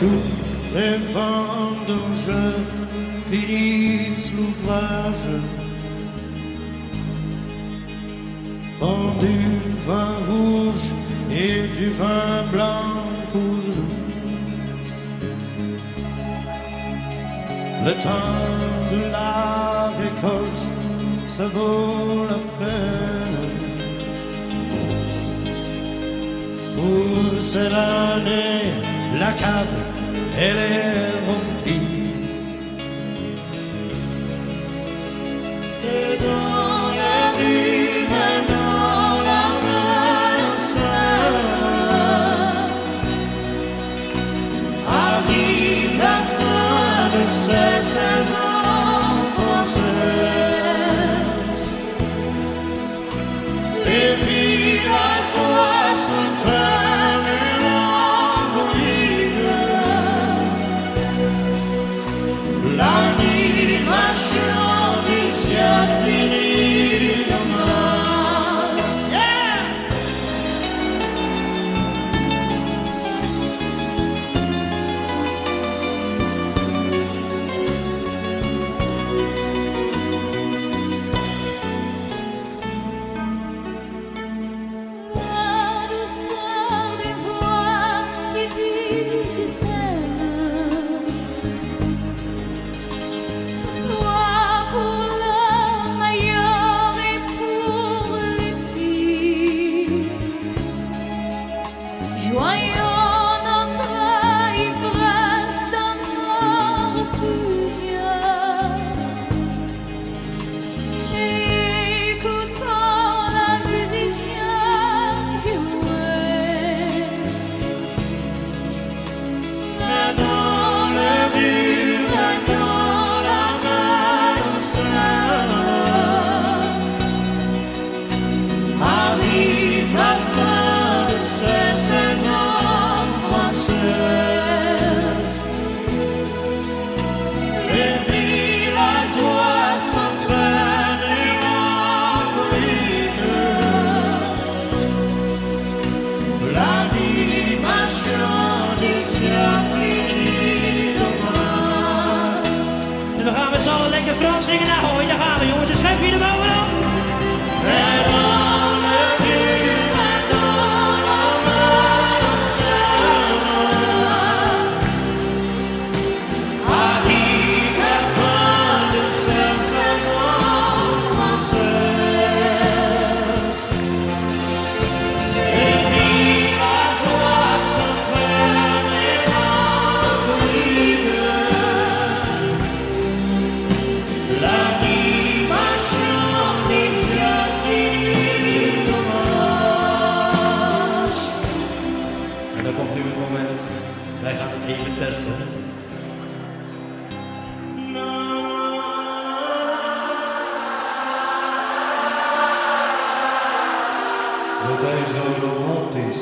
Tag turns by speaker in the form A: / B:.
A: Tous les vents d'enjeu finissent l'ouvrage. Prends du vin rouge et du vin blanc pour nous. Le temps de la récolte, ça vaut la peine. Pour cette année, la cave
B: Ele é singing ahoy to Hollywood. les
A: augmentés